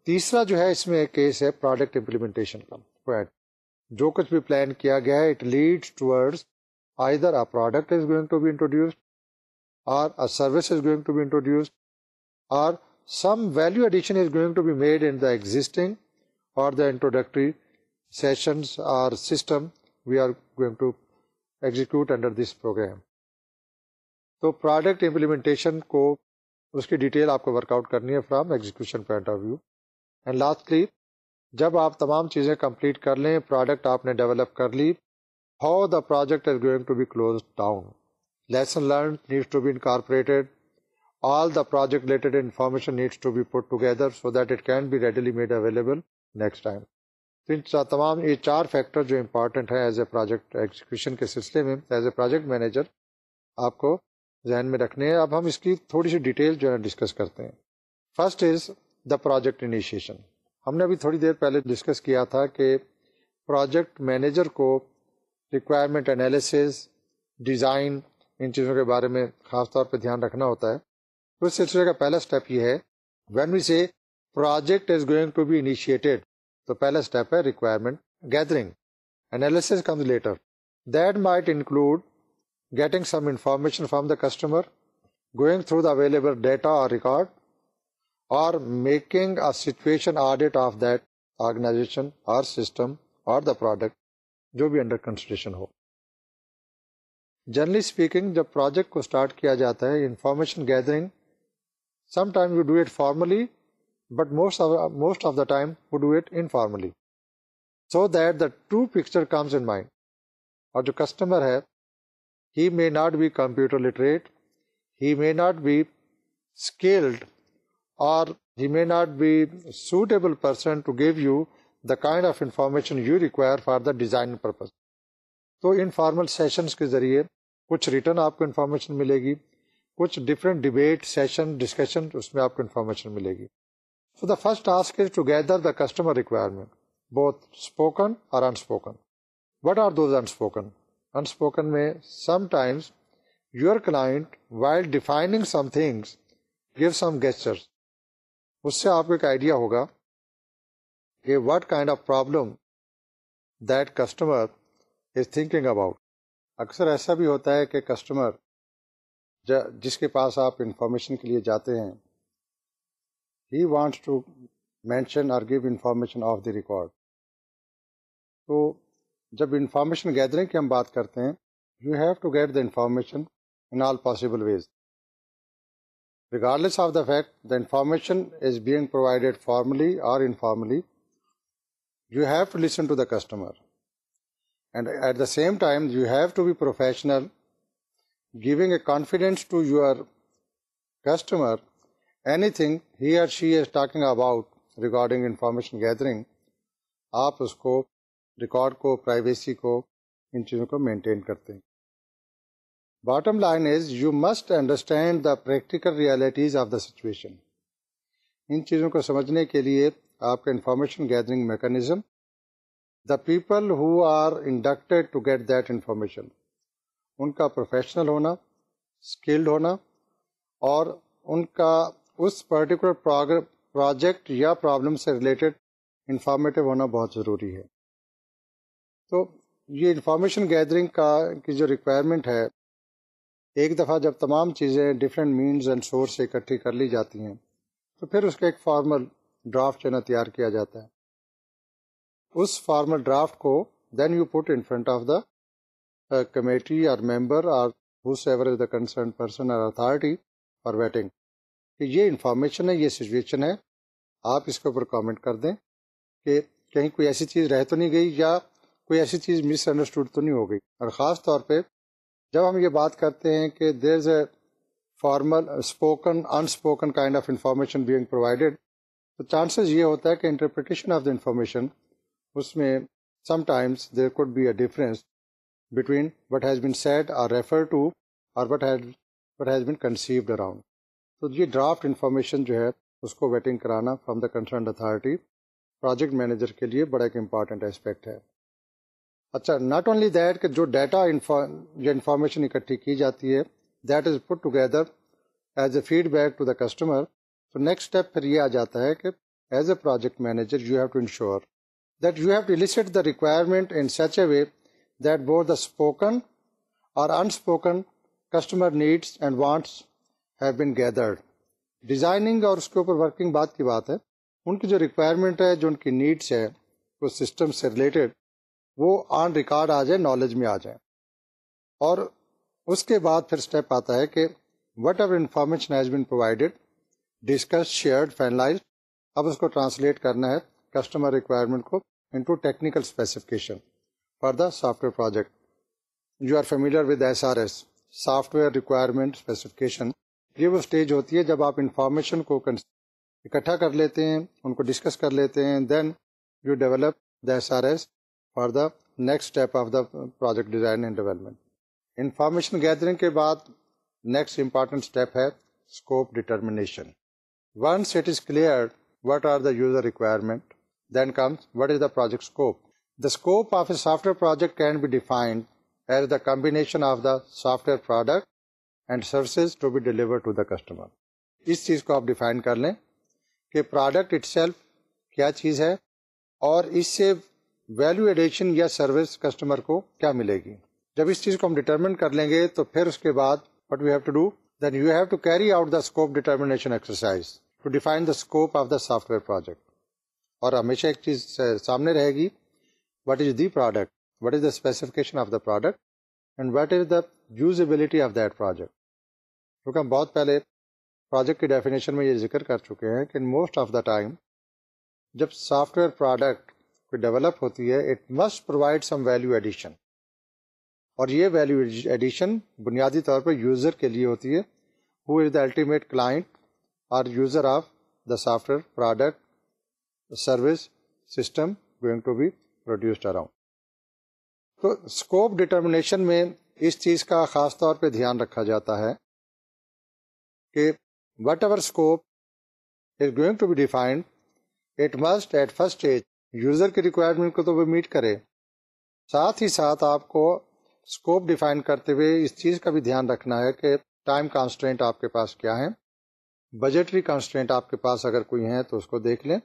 Speaker 1: تیسرا جو ہے اس میں کیس ہے پروڈکٹ امپلیمنٹیشن کا. جو کچھ بھی پلان کیا گیا ہے it leads towards either a product is going to be introduced اور a service is going to be introduced اور some value addition is going to be made in the existing اور the introductory sessions اور system we are going to execute under this program تو product implementation کو اس کی detail آپ کو work out کرنی ہے from execution point of view. And lastly جب آپ تمام چیزیں کمپلیٹ کر لیں پروڈکٹ آپ نے ڈیولپ کر لی how the project is going to be close down lesson learn needs to be incorporated all the project related information needs to be put together so that it can be readily made available next time تو تمام یہ چار factor جو important ہے as a project execution کے سلسلے میں as a project manager آپ کو ذہن میں رکھنے ہیں۔ اب ہم اس کی تھوڑی سی ڈیٹیل جو ہے ڈسکس کرتے ہیں۔ First is the project initiation ہم نے ابھی تھوڑی دیر پہلے ڈسکس کیا تھا کہ پروجیکٹ مینیجر کو ریکوائرمنٹ انالیسز ڈیزائن ان چیزوں کے بارے میں خاص طور پہ دھیان رکھنا ہوتا ہے۔ اس سلسلے کا پہلا اسٹیپ یہ ہے۔ When we say project is going to be initiated تو پہلا اسٹیپ ہے requirement gathering analysis comes later that might include getting some information from the customer, going through the available data or record, or making a situation audit of that organization or system or the product جو بھی under consideration ہو generally speaking جب project کو start کیا جاتا ہے information gathering some time you do it formally but most most of the time you do it informally so that the true picture comes in mind اور جو customer ہے he may not be computer literate, he may not be skilled, or he may not be suitable person to give you the kind of information you require for the design purpose. تو informal sessions کے ذریعے کچھ written آپ کو information ملے گی کچھ different debate session discussion اس میں آپ کو انفارمیشن ملے گی۔ So the first task is to gather the customer requirement both spoken اور unspoken what are those unspoken unspoken میں some times your client while defining some things give some gesture اس سے آپ کو ایک آئیڈیا ہوگا کہ what kind of problem that customer is thinking about اکثر ایسا بھی ہوتا ہے کہ کسٹمر جس کے پاس آپ انفارمیشن کے لیے جاتے ہیں ہی وانٹس ٹو مینشن اور give information of the record تو جب انفارمیشن گیدرنگ کی ہم بات کرتے ہیں you have to get the information in all possible ways regardless of the fact the information is being provided formally اور informally you have to listen to the customer and at the same time you have to be professional giving a confidence to your customer any thing he or she is talking about regarding information gathering آپ اس کو record کو privacy کو، ان چیزوں کو maintain کرتے ہیں۔ Bottom line is you must understand the practical realities of the situation ان چیزوں کو سمجھنے کے لیے آپ کا information gathering mechanism the people who are inducted to get that information ان کا پروفیشنل ہونا اسکلڈ ہونا، اور ان کا اس پرٹیکولر پروجیکٹ یا پرابلم سے ریلیٹڈ انفارمیٹیو ہونا بہت ضروری ہے۔ تو یہ انفارمیشن گیدرنگ کا کی جو ریکوائرمنٹ ہے، ایک دفعہ جب تمام چیزیں ڈفرینٹ مینز اینڈ سورس سے اکٹھی کر لی جاتی ہیں، تو پھر اس کا ایک فارمل ڈرافٹ جو ہے نا تیار کیا جاتا ہے۔ اس فارمل ڈرافٹ کو then you put in front of the committee اور ممبر اور از دا کنسرن پرسن اور اتھارٹی فار ویٹنگ کہ یہ انفارمیشن ہے، یہ سچویشن ہے۔ آپ اس کے اوپر کامنٹ کر دیں کہ کہیں کوئی ایسی چیز رہ تو نہیں گئی یا کوئی ایسی چیز مس انڈرسٹوڈ تو نہیں ہو گئی۔ اور خاص طور پہ جب ہم یہ بات کرتے ہیں کہ there is a formal spoken unspoken kind of information being provided تو چانسز یہ ہوتا ہے کہ انٹرپریٹیشن آف دا انفارمیشن اس میں سم times there could be a difference between what has been said or refer to اور what what has been conceived around تو یہ ڈرافٹ انفارمیشن جو ہے، اس کو ویٹنگ کرانا from the concerned authority project manager کے لیے بڑا ایک امپارٹینٹ اسپیکٹ ہے۔ اچھا ناٹ اونلی دیٹ کہ جو ڈیٹا جو انفارمیشن اکٹھی کی جاتی ہے that is put together as a feedback to the customer تو نیکسٹ اسٹیپ پھر یہ آ جاتا ہے کہ as a project manager you have to ensure that you have to list the requirement in such a way that both the spoken اور unspoken customer needs and wants have been gathered designing اور اس کے اوپر working بات کی بات ہے، ان کی جو ریکوائرمنٹ ہے، جو ان کی نیڈس ہے اس سسٹم سے ریلیٹڈ وہ آن ریکارڈ آ جائے نالج میں آ جائے۔ اور اس کے بعد پھر اسٹیپ آتا ہے کہ whatever information has been provided discuss shared finalize اب اس کو ٹرانسلیٹ کرنا ہے کسٹمر ریکوائرمنٹ کو into technical specification for the software project you are familiar with S R S software requirement specification یہ وہ stage ہوتی ہے جب آپ انفارمیشن کو اکٹھا کر لیتے ہیں، ان کو ڈسکس کر لیتے ہیں then you develop the S R S for the next step of the project design and development information gathering کے بعد نیکسٹ امپارٹینٹ اسٹیپ ہے scope determination once it is clear what are the user requirement then comes what is the project scope the scope of a software project can be defined as the combination of the software product and services to be deliver to the customer اس چیز کو آپ define کر لیں کہ product it self کیا چیز ہے اور اس سے ویلو ایڈیشن یا سروس کسٹمر کو کیا ملے گی؟ جب اس چیز کو ہم ڈیٹرمن کر لیں گے تو پھر اس کے بعد what we have to do then you have to carry out the scope determination exercise to define the scope of the software project اور ہمیشہ ایک چیز سامنے رہے گی what is the product what is the specification of the product and what is the usability of that project کیونکہ ہم بہت پہلے پروجیکٹ کی ڈیفینیشن میں یہ ذکر کر چکے ہیں کہ موسٹ آف دا ٹائم جب سافٹ ویئر پروڈکٹ ڈیولپ ہوتی ہے it must provide some value addition اور یہ ویلو ایڈیشن بنیادی طور پہ یوزر کے لیے ہوتی ہے۔ Who is the ultimate client اور user of the software product service system going to be produced around تو اسکوپ ڈٹرمنیشن میں اس چیز کا خاص طور پہ دھیان رکھا جاتا ہے کہ whatever scope is going to be defined it must at first stage user کی ریکوائرمنٹ کو تو وہ میٹ کرے۔ ساتھ ہی ساتھ آپ کو اسکوپ ڈیفائن کرتے ہوئے اس چیز کا بھی دھیان رکھنا ہے کہ ٹائم کانسٹرینٹ آپ کے پاس کیا ہے۔ بجٹری کانسٹرینٹ آپ کے پاس اگر کوئی ہیں تو اس کو دیکھ لیں۔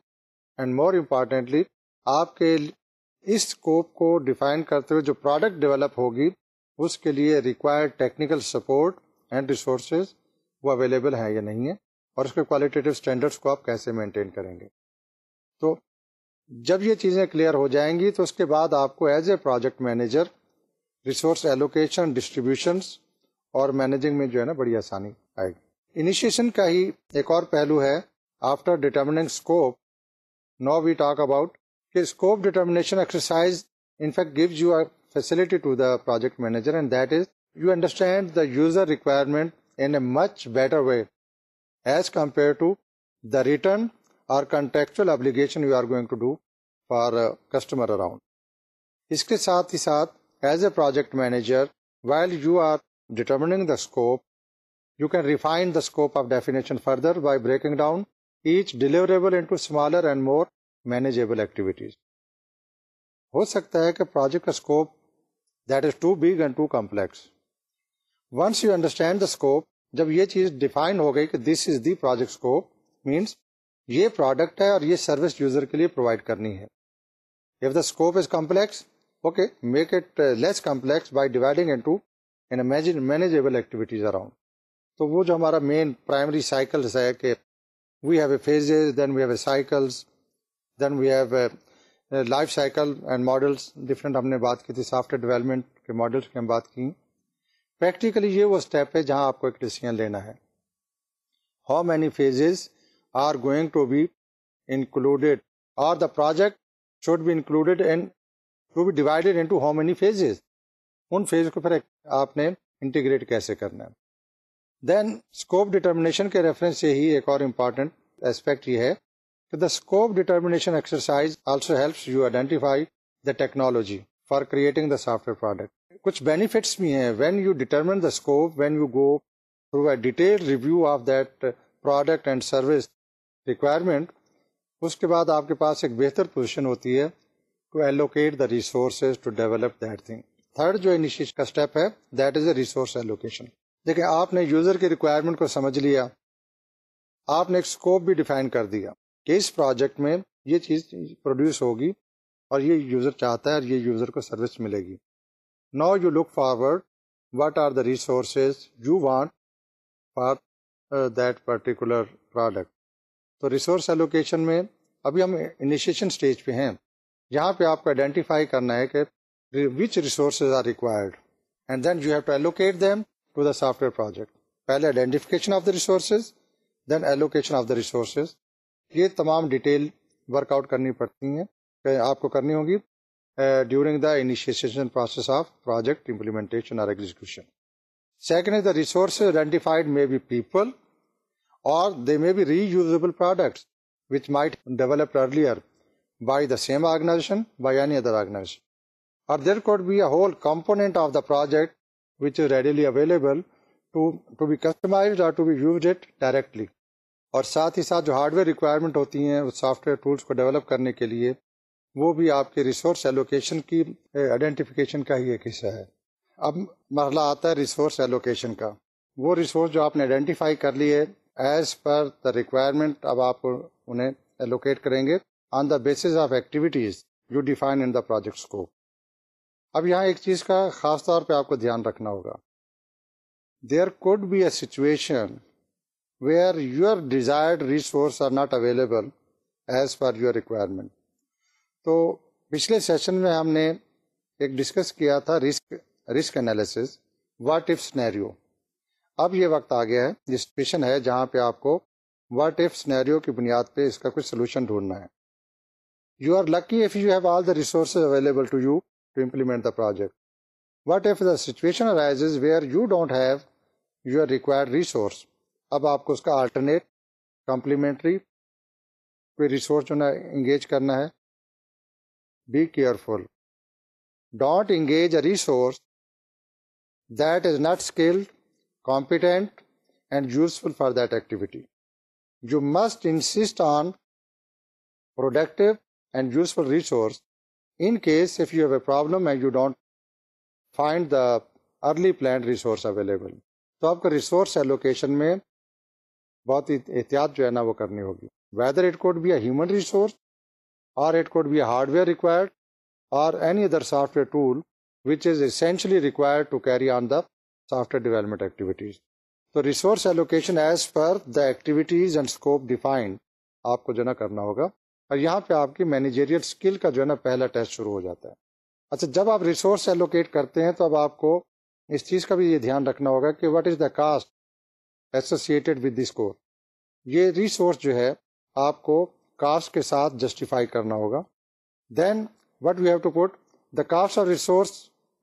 Speaker 1: اینڈ مور امپارٹینٹلی آپ کے اس اسکوپ کو ڈیفائن کرتے ہوئے جو پروڈکٹ ڈیولپ ہوگی، اس کے لیے required technical support and resources وہ اویلیبل ہیں یا نہیں ہے اور اس کے کوالٹیٹیو اسٹینڈرڈس کو آپ کیسے مینٹین کریں گے۔ تو جب یہ چیزیں کلیئر ہو جائیں گی تو اس کے بعد آپ کو as a project manager resource allocation distributions اور مینیجنگ میں جو ہے نا بڑی آسانی آئے گی۔ انیشیشن کا ہی ایک اور پہلو ہے after determining scope now we talk about کہ scope determination exercise in fact gives you facility to the project manager and that is you understand the user requirement in a much better way as compare to the return or contractual obligation you are going to do for customer around اس کے ساتھ ہی ساتھ as a project manager while you are determining the scope you can refine the scope of definition further by breaking down each deliverable into smaller and more manageable activities ہو سکتا ہے کہ project کا scope that is too big and too complex once you understand the scope جب یہ چیز define ہو گئی کہ this is the project scope means یہ پروڈکٹ ہے اور یہ سروس یوزر کے لیے پرووائڈ کرنی ہے۔ If the scope is complex okay make it less complex by dividing manageable activities around تو وہ جو ہمارا مین پرائمری سائیکلس ہے کہ we have a phases then we have a cycles then we have life cycle and models different ہم نے بات کی تھی سافٹ ویئر ڈیولپمنٹ کے ماڈلس کی ہم بات کی۔ پریکٹیکلی یہ وہ اسٹیپ ہے جہاں آپ کو ایک ڈیسیزن لینا ہے۔ How many phases are going to be included اور the project should be included and to be divided into how many phases in phase کو پھر آپ نے انٹیگریٹ کیسے کرنا ہے؟ دین اسکوپ ڈٹرمنیشن کے ریفرنس سے ہی ایک اور امپورٹنٹ ایسپیکٹ یہ ہے کہ the scope determination exercise also helps you identify the technology for creating the software product کچھ بینیفٹس بھی ہیں. When you determine the scope when you go through a detail review of that product and service requirement اس کے بعد آپ کے پاس ایک بہتر پوزیشن ہوتی ہے to allocate the resources to develop that thing third جو انیشیٹ کا اسٹیپ ہے that is a resource allocation دیکھیں، آپ نے یوزر کی ریکوائرمنٹ کو سمجھ لیا، آپ نے ایک اسکوپ بھی ڈیفائن کر دیا کہ اس پروجیکٹ میں یہ چیز پروڈیوس ہوگی اور یہ یوزر چاہتا ہے اور یہ یوزر کو سروس ملے گی. Now you look forward what are the resources you want for that particular product تو ریسورس ایلوکیشن میں ابھی ہم انیشیشن اسٹیج پہ ہیں۔ یہاں پہ آپ کو آئیڈینٹیفائی کرنا ہے کہ which resources are required and then you have to allocate them to the software project پہلے identification of the resources then allocation of the resources یہ تمام ڈیٹیل ورک آؤٹ کرنی پڑتی ہیں کہ آپ کو کرنی ہوگی during the initiation process of project implementation or execution second is the resource identified may be people or they may be reusable products which might develop earlier by the same organization by any other organization or there could be a whole component of the project which is readily available to be customize or to be use it directly اور ساتھ ہی ساتھ جو hardware requirement ہوتی ہیں اس software tools کو develop کرنے کے لیے وہ بھی آپ کے ریسورس ایلوکیشن کی آئیڈینٹیفیکیشن کا ہی ایک حصہ ہے اب مرحلہ آتا ہے ریسورس ایلوکیشن کا وہ ریسورس جو آپ نے آئیڈینٹیفائی کر لی ہے ایز پر دا ریکوائرمنٹ اب آپ انہیں ایلوکیٹ کریں گے on the basis of activities you define in the projects کو اب یہاں ایک چیز کا خاص طور پہ آپ کو دھیان رکھنا ہوگا. There could be a situation where your desired resource are not available as per your requirement تو پچھلے سیشن میں ہم نے ایک ڈسکس کیا تھا risk risk analysis what if scenario اب یہ وقت آ گیا ہے یہ سچویشن ہے جہاں پہ آپ کو واٹ ایف سنیریو کی بنیاد پہ اس کا کچھ سولوشن ڈھونڈنا ہے۔ You are lucky if you have all the resources available to you to implement the project what if the situation arise where you don't have your required resource اب آپ کو اس کا آلٹرنیٹ کمپلیمنٹری کوئی resource جو ہے engage کرنا ہے۔ Be careful don't engage a resource that is not skilled competent and useful for that activity you must insist on productive and useful resource in case if you have a problem and you don't find the early planned resource available تو آپ کو resource allocation میں بہت ہی احتیاط جو ہے نا وہ کرنی ہوگی۔ Whether it could be a human resource or it could be a hardware required or any other software tool which is essentially required to carry on the software development activities تو resource allocation as per the activities and scope defined آپ کو جو ہے نا کرنا ہوگا اور یہاں پہ آپ کی مینیجیریل اسکل کا جو ہے نا پہلا ٹیسٹ شروع ہو جاتا ہے اچھا جب آپ ریسورس ایلوکیٹ کرتے ہیں تو اب آپ کو اس چیز کا بھی یہ دھیان رکھنا ہوگا کہ what is the cost associated with this core یہ ریسورس جو ہے آپ کو کاسٹ کے ساتھ جسٹیفائی کرنا ہوگا then what we have to put the cost of resource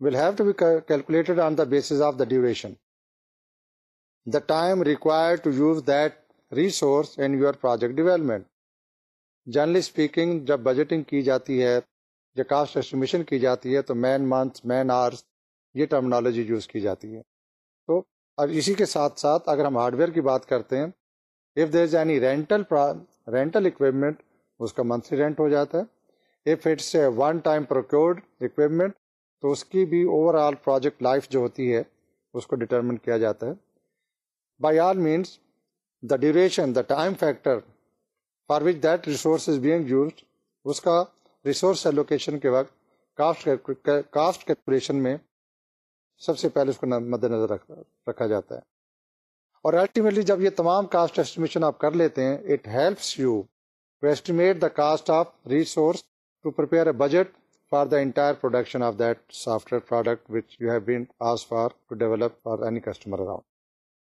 Speaker 1: will have to be calculated on the base of the duration the time require to use that resource in your project development generally speaking جب budgeting کی جاتی ہے یا cost estimation کی جاتی ہے تو man month مین آرس یہ ٹرمنالوجی یوز کی جاتی ہے تو اب اسی کے ساتھ ساتھ اگر ہم ہارڈ ویئر کی بات کرتے ہیں if there is any rental rental equipment اس کا منتھلی رینٹ ہو جاتا ہے if it's a one time procured equipment تو اس کی بھی اوور آل پروجیکٹ لائف جو ہوتی ہے، اس کو ڈٹرمن کیا جاتا ہے۔ By all means the duration the time factor for which that resource is being used اس کا ریسورس ایلوکیشن کے وقت کاسٹ کاسٹ کیلکولیشن میں سب سے پہلے اس کو مد نظر رکھا جاتا ہے۔ اور الٹیمیٹلی جب یہ تمام کاسٹ ایسٹیمیشن آپ کر لیتے ہیں it helps you to estimate the cost of resource to prepare a for the entire production of that software product which you have been آس for to develop for any customer around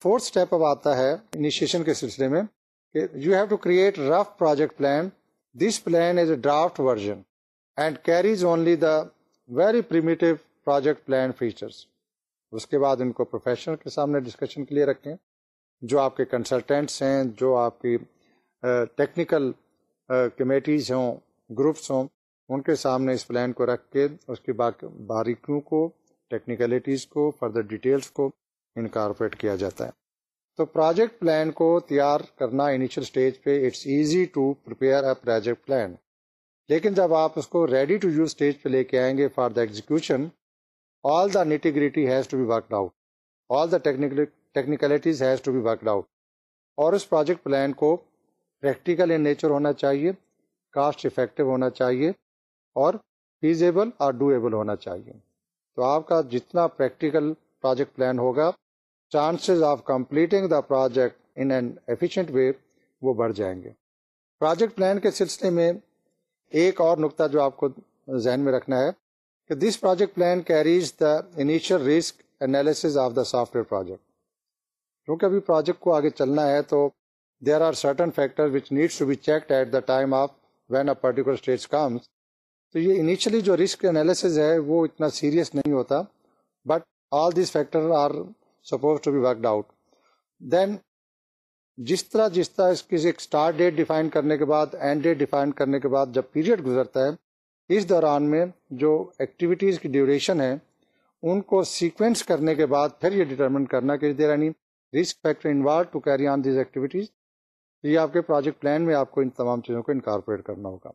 Speaker 1: fourth step اب آتا ہے initiation کے سلسلے میں کہ you have to create rough project plan this plan is a draft version and carries only the very primitive project plan features اس کے بعد ان کو پروفیشنل کے سامنے ڈسکشن کے لیے رکھیں جو آپ کے کنسلٹینٹس ہیں جو آپ کی ٹیکنیکل کمیٹیز ہوں گروپس ہوں ان کے سامنے اس پلان کو رکھ کے اس کی باریکیوں کو ٹیکنیکلٹیز کو فردر ڈیٹیلز کو انکارپوریٹ کیا جاتا ہے۔ تو پروجیکٹ پلان کو تیار کرنا انیشل اسٹیج پہ it's easy to prepare a project plan لیکن جب آپ اس کو ریڈی ٹو یوز اسٹیج پہ لے کے آئیں گے for the execution all the integrity has to be worked out all the technicalities has to be worked out اور اس پروجیکٹ پلان کو پریکٹیکل ان نیچر ہونا چاہیے کاسٹ افیکٹو ہونا چاہیے۔ اور فیزیبل اور ڈویبل ہونا چاہیے۔ تو آپ کا جتنا پریکٹیکل پروجیکٹ پلان ہوگا chances of completing the project in an efficient way وہ بڑھ جائیں گے۔ پروجیکٹ پلان کے سلسلے میں ایک اور نقطہ جو آپ کو ذہن میں رکھنا ہے کہ this project plan carries the initial risk analysis of the software project کیونکہ ابھی پروجیکٹ کو آگے چلنا ہے تو there are certain factor which needs to be checked at the time of when a particular stage comes تو یہ initially جو رسک انالیسز ہے، وہ اتنا سیریس نہیں ہوتا but all these factor are suppose to be worked out then جس طرح جس طرح اس کی ایک اسٹارٹ ڈیٹ ڈیفائن کرنے کے بعد اینڈ ڈیٹ ڈیفائن کرنے کے بعد جب پیریڈ گزرتا ہے، اس دوران میں جو ایکٹیویٹیز کی ڈیوریشن ہے، ان کو سیکوینس کرنے کے بعد پھر یہ ڈیٹرمن کرنا کہ there any risk factor involve to carry on these activities یہ آپ کے پروجیکٹ پلان میں آپ کو ان تمام چیزوں کو انکارپوریٹ کرنا ہوگا۔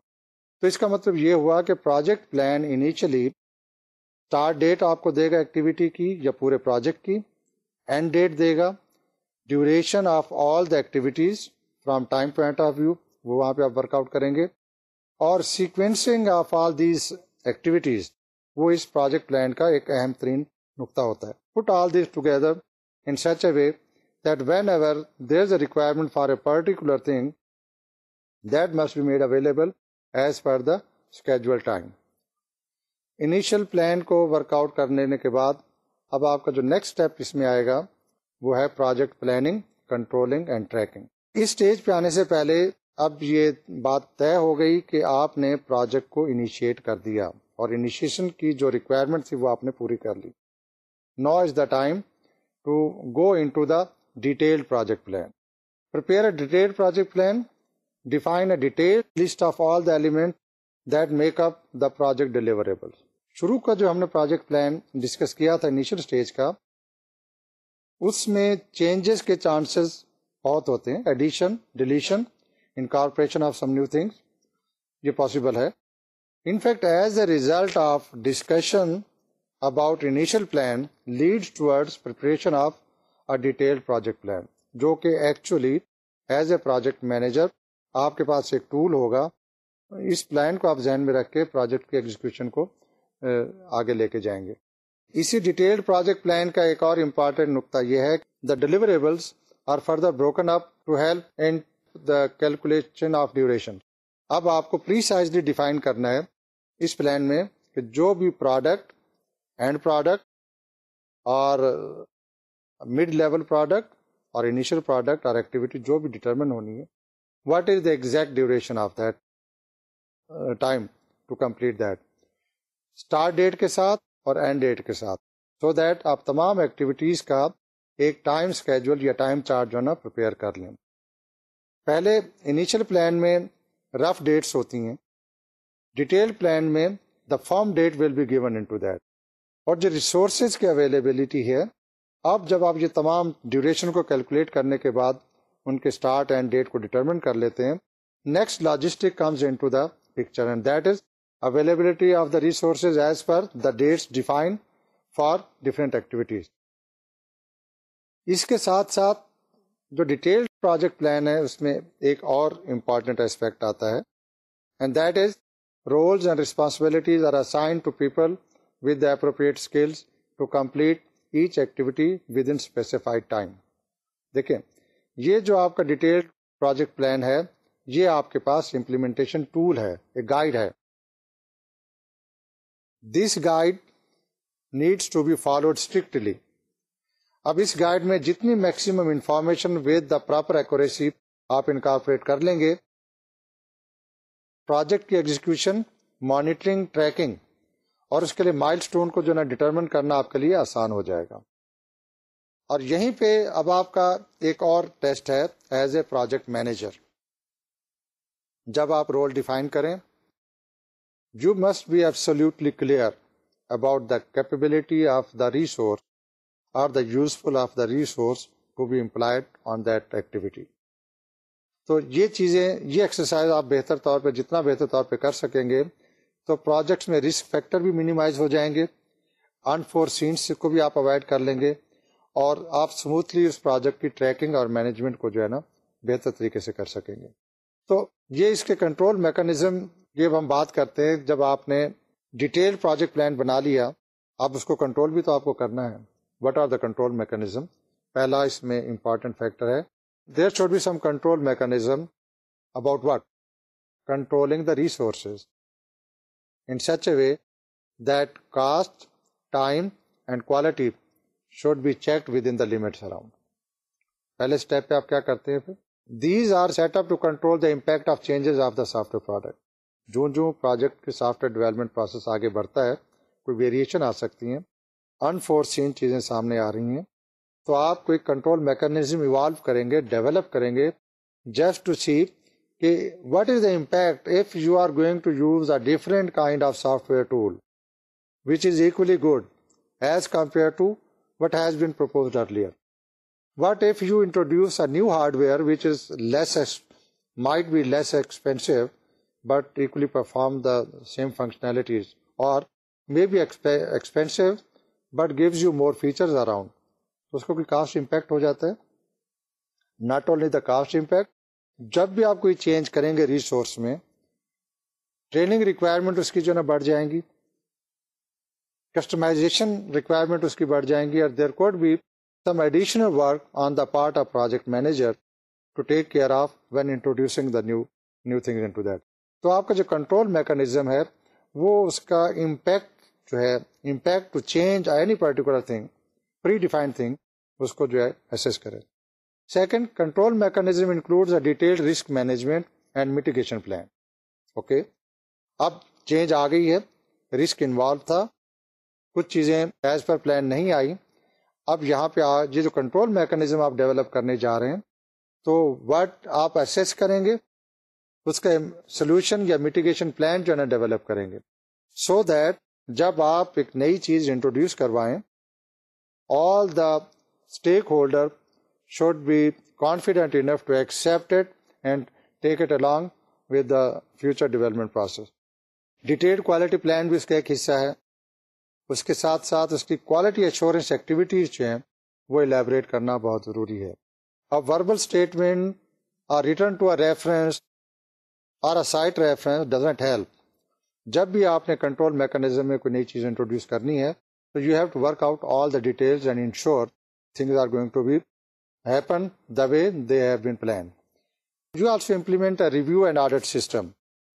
Speaker 1: تو اس کا مطلب یہ ہوا کہ project plan initially start date آپ کو دے گا ایکٹیویٹی کی یا پورے پروجیکٹ کی اینڈ ڈیٹ دے گا duration of all the activities from time point of view وہ وہاں پہ آپ ورک آؤٹ کریں گے، اور sequencing of all these activities وہ اس پروجیکٹ پلان کا ایک اہم ترین نقطہ ہوتا ہے۔ Put all these together in such a way that whenever there is a requirement for a particular thing that must be made available as per the schedule time initial plan کو work out کرنے کے بعد اب آپ کا جو next step اس میں آئے گا وہ ہے project planning controlling and tracking اس اسٹیج پہ آنے سے پہلے اب یہ بات طے ہو گئی کہ آپ نے پروجیکٹ کو انیشیٹ کر دیا اور انیشیشن کی جو ریکوائرمنٹ تھی وہ آپ نے پوری کر لی. Now is the time to go in to the detailed project plan prepare a detailed project plan define a detail list of all the element that make up the project deliverable شروع کا جو ہم نے project plan discuss کیا تھا initial stage کا، اس میں چینجز کے چانسز بہت ہوتے ہیں addition deletion incorporation of some new things یہ پاسبل ہے۔ In fact as a result of discussion about initial plan lead preparation of a detail project plan جو کہ actually as a project manager آپ کے پاس ایک ٹول ہوگا۔ اس پلان کو آپ ذہن میں رکھ کے پروجیکٹ کے ایگزیکشن کو آگے لے کے جائیں گے۔ اسی ڈیٹیلڈ پروجیکٹ پلان کا ایک اور امپورٹینٹ نقطہ یہ ہے the deliverables are further broken up to help in the calculation of duration اب آپ کو پری سائزلی ڈیفائن کرنا ہے اس پلان میں کہ جو بھی پروڈکٹ اینڈ پروڈکٹ اور مڈ لیول پروڈکٹ اور انیشل پروڈکٹ اور ایکٹیویٹی جو بھی ڈیٹرمن ہونی ہے۔ What is the exact duration of that time to complete that start date کے ساتھ اور اینڈ ڈیٹ کے ساتھ. سو so دیٹ آپ تمام ایکٹیویٹیز کا ایک ٹائم اسکیجول یا ٹائم چارٹ جو ہے نا پریپیئر کر لیں. پہلے انیشل پلان میں رف ڈیٹس ہوتی ہیں. ڈیٹیل پلان میں the form date will be given in to that اور جو ریسورسز کی اویلیبلٹی ہے، اب جب آپ یہ تمام ڈیوریشن کو کیلکولیٹ کرنے کے بعد ان کے اسٹارٹ اینڈ ڈیٹ کو ڈیٹرمن کر لیتے ہیں۔ Next logistic comes in to the picture and that is availability of the resources as per the dates define for different activities اس کے ساتھ ساتھ جو ڈیٹیلڈ پروجیکٹ پلان ہے، اس میں ایک اور امپورٹنٹ اسپیکٹ آتا ہے۔ And that is roles and responsibilities are assign to people with the appropriate skills to complete each activity within specified time دیکھیں یہ جو آپ کا ڈیٹیلڈ پروجیکٹ پلان ہے، یہ آپ کے پاس امپلیمنٹیشن ٹول ہے، ایک گائیڈ ہے۔ This guide needs to be followed strictly اب اس گائیڈ میں جتنی maximum information with the proper accuracy آپ انکارپوریٹ کر لیں گے۔ پروجیکٹ کی ایگزیکشن مانیٹرنگ ٹریکنگ اور اس کے لیے مائل اسٹون کو جو نا ڈٹرمن کرنا آپ کے لیے آسان ہو جائے گا۔ اور یہیں پہ اب آپ کا ایک اور ٹیسٹ ہے ایز اے پروجیکٹ مینیجر۔ جب آپ رول ڈیفائن کریں، you must be absolutely clear about the capability of the resource اور the useful of the resource to be employed on that activity. تو یہ چیزیں، یہ ایکسرسائز آپ بہتر طور پہ، جتنا بہتر طور پہ کر سکیں گے، تو پروجیکٹس میں رسک فیکٹر بھی منیمائز ہو جائیں گے۔ انفورسینس کو بھی آپ اوائڈ کر لیں گے۔ اور آپ اسموتھلی اس پروجیکٹ کی ٹریکنگ اور مینجمنٹ کو جو ہے نا بہتر طریقے سے کر سکیں گے۔ تو یہ اس کے کنٹرول میکانزم یہ ہم بات کرتے ہیں۔ جب آپ نے ڈیٹیل پروجیکٹ پلان بنا لیا، اب اس کو کنٹرول بھی تو آپ کو کرنا ہے۔ What are the control mechanism پہلا اس میں امپورٹنٹ فیکٹر ہے۔ There should be some control mechanism about what controlling the resources in such a way that cost time and quality should be check within the limits around پہلے step پہ آپ کیا کرتے ہیں پھر these are set up to control the impact of changes of the software product جو جو project کے سافٹ ویئر ڈیولپمنٹ پروسیس آگے بڑھتا ہے کوئی ویریشن آ سکتی ہیں انفورسین چیزیں سامنے آ رہی ہیں تو آپ کو کنٹرول میکانزم ایوالو کریں گے ڈیولپ کریں گے جسٹ ٹو سی کہ what is the impact if you are going to use a different kind of software tool which is equally good as compare to what has been proposed earlier what if you introduce a new hardware which is less might be less expensive but equally perform the same functionalities اور may be expensive but gives you more features around اس کو کوئی cost impact ہو جاتا ہے not only the cost impact جب بھی آپ کوئی چینج کریں گے ریسورس میں ٹریننگ ریکوائرمنٹ اس کی جو نا بڑھ جائیں گی کسٹمائزیشن ریکوائرمنٹ اس کی بڑھ جائیں گی اور there could be some additional work on the part of project manager to take care of when introducing the new new thing that تو آپ کا جو کنٹرول میکانزم ہے، وہ اس کا امپیکٹ جو ہے impact to change any particular thing predefined thing اس کو جو ہے اسیس کرے. Second control mechanism include detail risk management and mitigation plan okay اب چینج آ گئی ہے. رسک انوالو تھا. کچھ چیزیں ایز پر پلان نہیں آئی۔ اب یہاں پہ یہ جو کنٹرول میکانزم آپ ڈیولپ کرنے جا رہے ہیں، تو وٹ آپ ایسیس کریں گے، اس کا سولوشن یا میٹیگیشن پلان جو ہے نا ڈیولپ کریں گے۔ سو so دیٹ جب آپ ایک نئی چیز انٹروڈیوس کروائیں all the stakeholder should be confident enough to accept it and take it along with the future development process detail quality plan بھی اس کا ایک حصہ ہے۔ اس کے ساتھ ساتھ اس کی کوالٹی ایشورنس ایکٹیویٹیز جو ہیں وہ الیبریٹ کرنا بہت ضروری ہے۔ اب وربل اسٹیٹمنٹ اور ریٹرن ٹو اے ریفرنس اور سائٹ ریفرنس ڈزنٹ ہیلپ جب بھی آپ نے کنٹرول میکنیزم میں کوئی نئی چیز انٹروڈیوس کرنی ہے، تو you have to work out all the details and ensure things are going to be happen the way they have been plan you also implement a review and audit system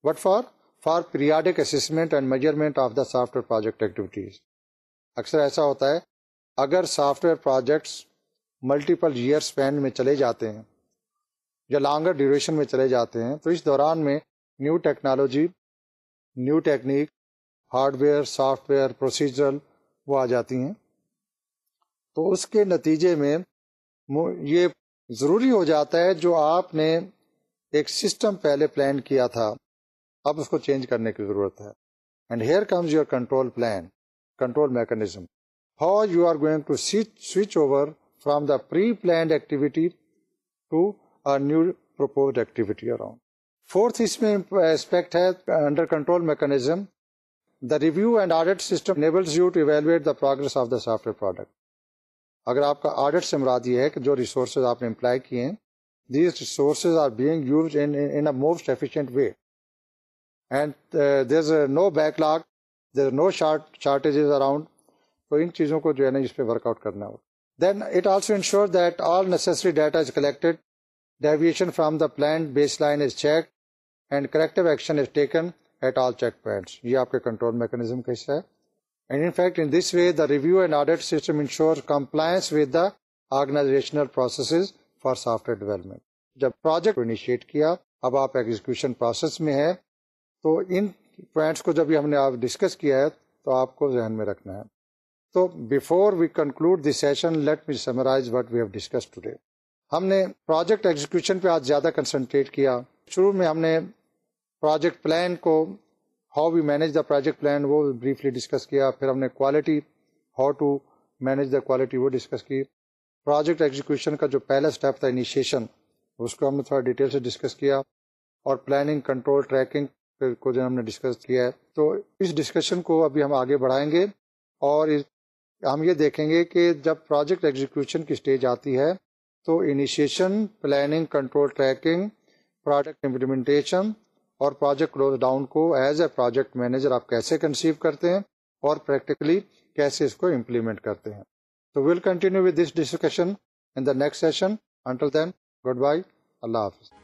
Speaker 1: what for for periodic assessment and measurement of the software project activities اکثر ایسا ہوتا ہے، اگر software projects multiple year span میں چلے جاتے ہیں، یا لانگر ڈیوریشن میں چلے جاتے ہیں، تو اس دوران میں new technology new technique hardware software procedural وہ آ جاتی ہیں۔ تو اس کے نتیجے میں یہ ضروری ہو جاتا ہے جو آپ نے ایک سسٹم پہلے پلان کیا تھا۔ اب اس کو چینج کرنے کی ضرورت ہے۔ And here comes your control plan, control mechanism how you are going to switch over from the preplanned activity to new proposed activity around. Fourth اس میں اسپیکٹ ہے under control mechanism the review and audit system you to evaluate the progress of the software product اگر آپ کا audit سے مراد یہ ہے کہ جو ریسورسز آپ نے امپلائی کیے ہیں these resources are being use in most efficient way and there is no backlog there no short shortages around تو ان چیزوں کو جو ہے نا اس پہ ورک آؤٹ کرنا ہوگا۔ Then it also ensure that all necessary data is collected deviation from the plan baseline is check and corrective action is taken at all checkpoints یہ آپ کے کنٹرول میکنیزم کا حصہ ہے۔ And in fact, in this way, the review and audit system ensures compliance with the organizational processes for software development. جب project initiate کیا اب آپ ایگزیکشن پروسیس میں ہے تو ان پوائنٹس کو جب ہم نے آپ ڈسکس کیا ہے تو آپ کو ذہن میں رکھنا ہے۔ تو before we conclude the session let me summarize what we have discuss today ہم نے پروجیکٹ ایگزیکشن پہ آج زیادہ کنسنٹریٹ کیا۔ شروع میں ہم نے پروجیکٹ پلان کو how we manage the project plan وہ بریفلی ڈسکس کیا۔ پھر ہم نے quality how to manage the quality وہ ڈسکس کی۔ پروجیکٹ ایگزیکشن کا جو پہلا اسٹیپ تھا انیشیشن اس کو ہم نے تھوڑا ڈیٹیل سے ڈسکس کیا۔ اور پلاننگ کنٹرول ٹریکنگ کو جو ہم نے ڈسکس کیا ہے۔ تو اس ڈسکشن کو ابھی ہم آگے بڑھائیں گے اور ہم یہ دیکھیں گے کہ جب پروجیکٹ ایگزیکیوشن کی اسٹیج آتی ہے تو initiation planning control tracking project implementation اور پروجیکٹ کلوز ڈاؤن کو ایز اے پروجیکٹ مینیجر آپ کیسے کنسیو کرتے ہیں اور پریکٹیکلی کیسے اس کو امپلیمنٹ کرتے ہیں۔ تو will continue with this discussion in the next session until then goodbye اللہ حافظ۔